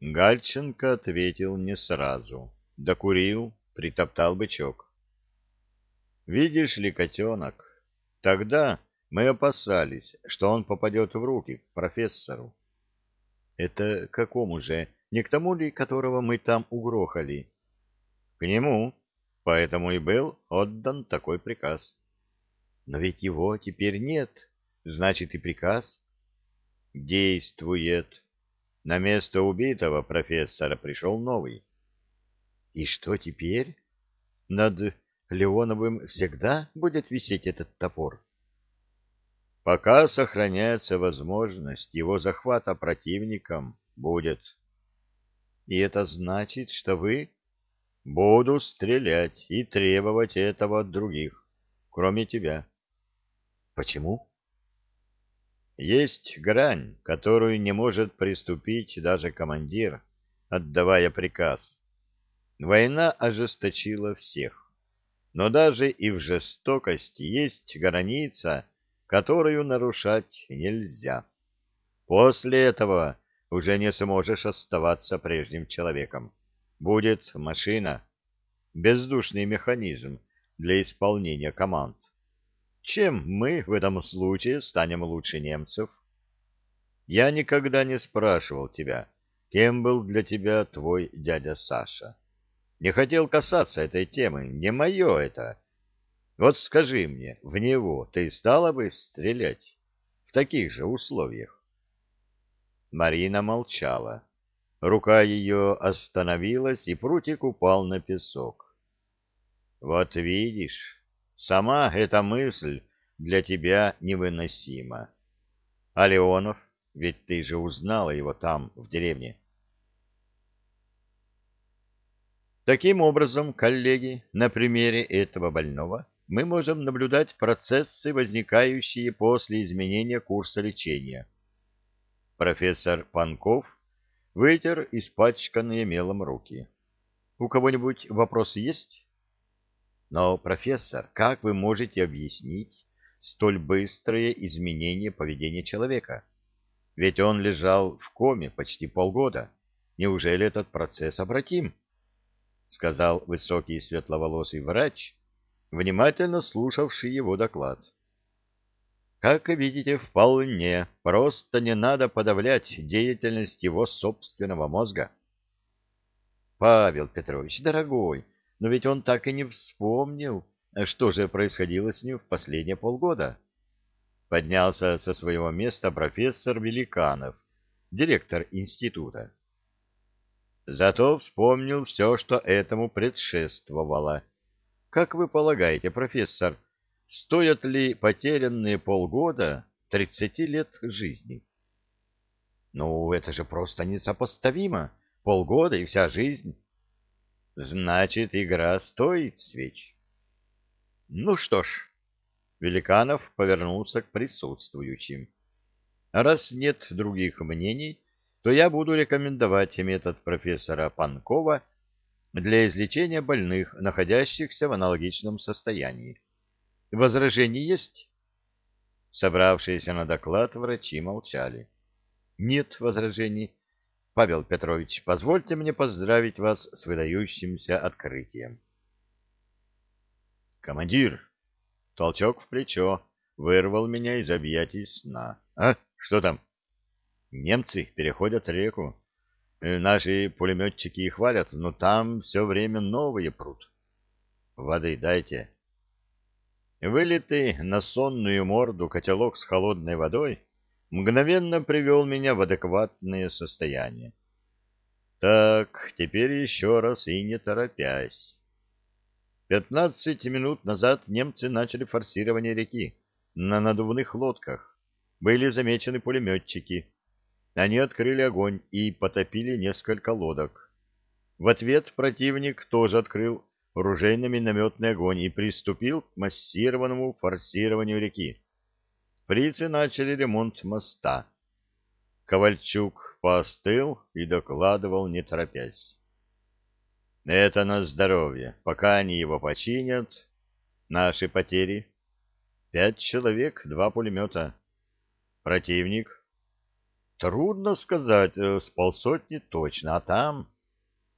Гальченко ответил не сразу. Докурил, притоптал бычок. Видишь ли, котенок, тогда мы опасались, что он попадет в руки к профессору. Это какому же? Не к тому ли, которого мы там угрохали? К нему. Поэтому и был отдан такой приказ. Но ведь его теперь нет. Значит, и приказ действует. На место убитого профессора пришел новый. И что теперь? Над Леоновым всегда будет висеть этот топор? Пока сохраняется возможность его захвата противником, будет. И это значит, что вы... Буду стрелять и требовать этого от других, кроме тебя. Почему? Есть грань, которую не может приступить даже командир, отдавая приказ. Война ожесточила всех. Но даже и в жестокости есть граница, которую нарушать нельзя. После этого уже не сможешь оставаться прежним человеком. Будет машина, бездушный механизм для исполнения команд. Чем мы в этом случае станем лучше немцев? Я никогда не спрашивал тебя, кем был для тебя твой дядя Саша. Не хотел касаться этой темы, не мое это. Вот скажи мне, в него ты стала бы стрелять в таких же условиях? Марина молчала. Рука ее остановилась, и прутик упал на песок. Вот видишь, сама эта мысль для тебя невыносима. А Леонов, ведь ты же узнала его там, в деревне. Таким образом, коллеги, на примере этого больного мы можем наблюдать процессы, возникающие после изменения курса лечения. Профессор Панков вытер испачканные мелом руки. У кого-нибудь вопросы есть? Но, профессор, как вы можете объяснить столь быстрое изменение поведения человека? Ведь он лежал в коме почти полгода. Неужели этот процесс обратим? Сказал высокий светловолосый врач, внимательно слушавший его доклад. Как видите, вполне, просто не надо подавлять деятельность его собственного мозга. Павел Петрович, дорогой, но ведь он так и не вспомнил, что же происходило с ним в последние полгода. Поднялся со своего места профессор Великанов, директор института. Зато вспомнил все, что этому предшествовало, как вы полагаете, профессор, стоят ли потерянные полгода тридцати лет жизни? Ну, это же просто несопоставимо. Полгода и вся жизнь. Значит, игра стоит свеч. Ну что ж, Великанов повернулся к присутствующим. Раз нет других мнений, то я буду рекомендовать метод профессора Панкова для излечения больных, находящихся в аналогичном состоянии. Возражения есть? Собравшиеся на доклад врачи молчали. Нет возражений. Павел Петрович, позвольте мне поздравить вас с выдающимся открытием. Командир, толчок в плечо, вырвал меня из объятий сна. А, что там? Немцы переходят реку. Наши пулеметчики их хвалят, но там все время новые прут. Воды дайте. Вылитый на сонную морду котелок с холодной водой мгновенно привел меня в адекватное состояние. Так, теперь еще раз и не торопясь. Пятнадцать минут назад немцы начали форсирование реки на надувных лодках. Были замечены пулеметчики — они открыли огонь и потопили несколько лодок. В ответ противник тоже открыл ружейно-минометный огонь и приступил к массированному форсированию реки. Фрицы начали ремонт моста. Ковальчук поостыл и докладывал, не торопясь. Это на здоровье. Пока они его починят, наши потери. Пять человек, два пулемета. Противник Трудно сказать, э, с полсотни точно, а там...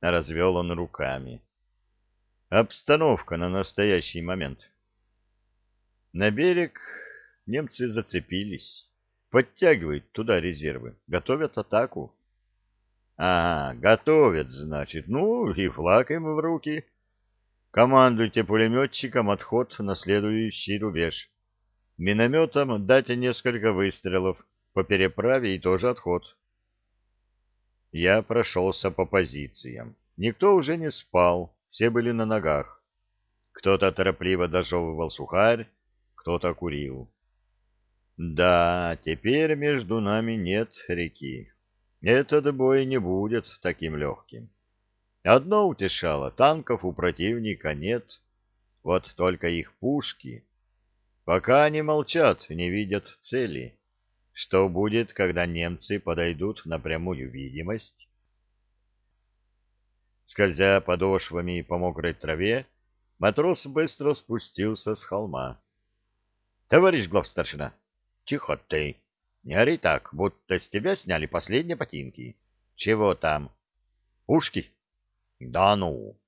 Развел он руками. Обстановка на настоящий момент. На берег немцы зацепились. Подтягивают туда резервы. Готовят атаку. А, готовят, значит. Ну, и флаг им в руки. Командуйте пулеметчиком отход на следующий рубеж. Минометом дайте несколько выстрелов по переправе и тоже отход. Я прошелся по позициям. Никто уже не спал, все были на ногах. Кто-то торопливо дожевывал сухарь, кто-то курил. Да, теперь между нами нет реки. Этот бой не будет таким легким. Одно утешало, танков у противника нет, вот только их пушки. Пока они молчат, не видят цели. Что будет, когда немцы подойдут на прямую видимость? Скользя подошвами по мокрой траве, матрос быстро спустился с холма. — Товарищ главстаршина! — Тихо ты! Не ори так, будто с тебя сняли последние ботинки. — Чего там? — Пушки? — Да ну!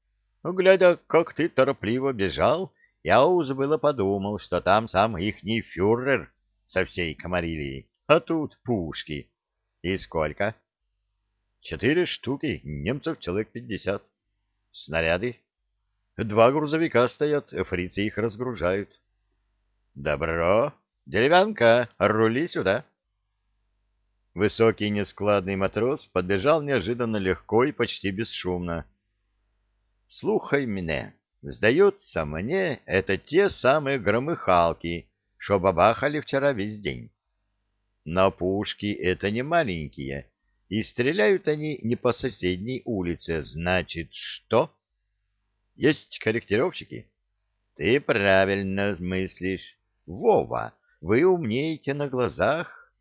Глядя, как ты торопливо бежал, я уж было подумал, что там сам ихний фюрер со всей комарилии. А тут пушки. И сколько? Четыре штуки, немцев человек пятьдесят. Снаряды? Два грузовика стоят, фрицы их разгружают. Добро. Деревянка, рули сюда. Высокий нескладный матрос подбежал неожиданно легко и почти бесшумно. Слухай меня, сдается мне, это те самые громыхалки, что бабахали вчера весь день. Но пушки это не маленькие, и стреляют они не по соседней улице. Значит, что? Есть корректировщики? Ты правильно мыслишь. Вова, вы умнеете на глазах.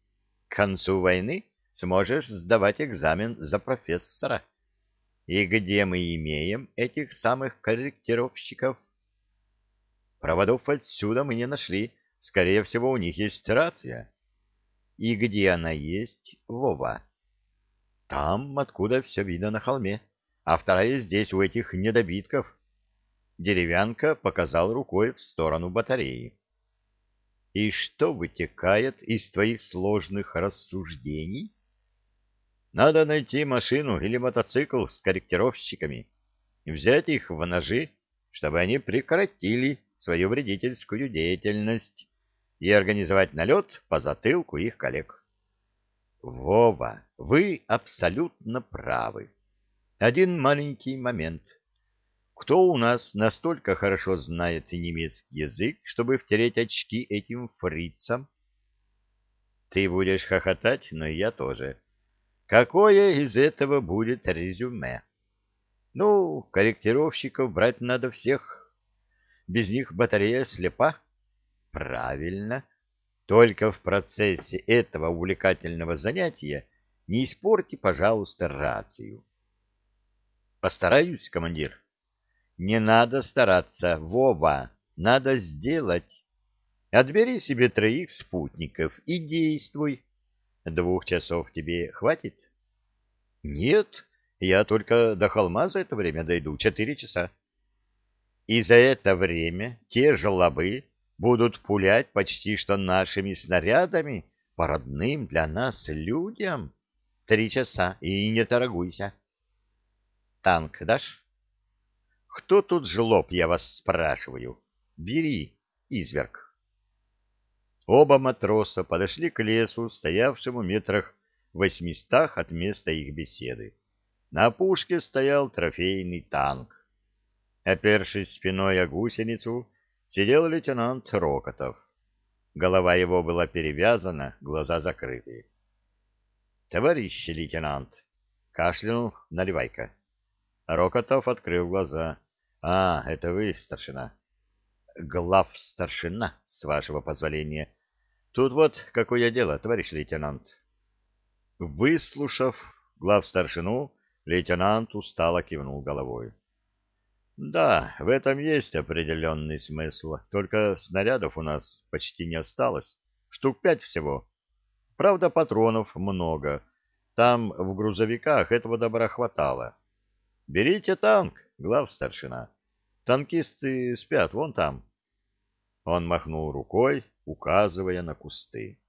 К концу войны сможешь сдавать экзамен за профессора. И где мы имеем этих самых корректировщиков? Проводов отсюда мы не нашли. Скорее всего, у них есть рация. И где она есть, Вова? Там, откуда все видно на холме, а вторая здесь, у этих недобитков. Деревянка показал рукой в сторону батареи. И что вытекает из твоих сложных рассуждений? Надо найти машину или мотоцикл с корректировщиками, взять их в ножи, чтобы они прекратили свою вредительскую деятельность и организовать налет по затылку их коллег. Вова, вы абсолютно правы. Один маленький момент. Кто у нас настолько хорошо знает немецкий язык, чтобы втереть очки этим фрицам? Ты будешь хохотать, но и я тоже. Какое из этого будет резюме? Ну, корректировщиков брать надо всех. Без них батарея слепа. Правильно. Только в процессе этого увлекательного занятия не испорти, пожалуйста, рацию. Постараюсь, командир. Не надо стараться, Вова, надо сделать. Отбери себе троих спутников и действуй. Двух часов тебе хватит? Нет, я только до холма за это время дойду, четыре часа. И за это время те жлобы будут пулять почти что нашими снарядами по родным для нас людям. Три часа, и не торгуйся. Танк дашь? Кто тут жлоб, я вас спрашиваю? Бери, изверг. Оба матроса подошли к лесу, стоявшему метрах в восьмистах от места их беседы. На опушке стоял трофейный танк. Опершись спиной о гусеницу, сидел лейтенант Рокотов. Голова его была перевязана, глаза закрыты. — Товарищ лейтенант! — кашлянул Наливайка. Рокотов открыл глаза. — А, это вы, старшина? — Глав старшина, с вашего позволения. Тут вот какое дело, товарищ лейтенант. Выслушав глав старшину, лейтенант устало кивнул головой. Да, в этом есть определенный смысл, только снарядов у нас почти не осталось, штук пять всего. Правда, патронов много. Там в грузовиках этого добра хватало. Берите танк, глав старшина. Танкисты спят вон там. Он махнул рукой, указывая на кусты.